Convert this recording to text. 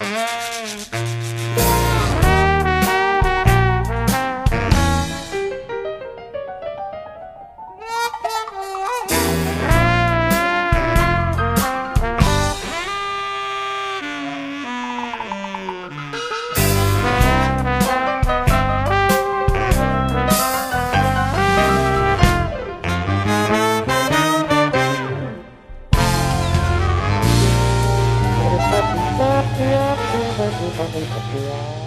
Música Yeah.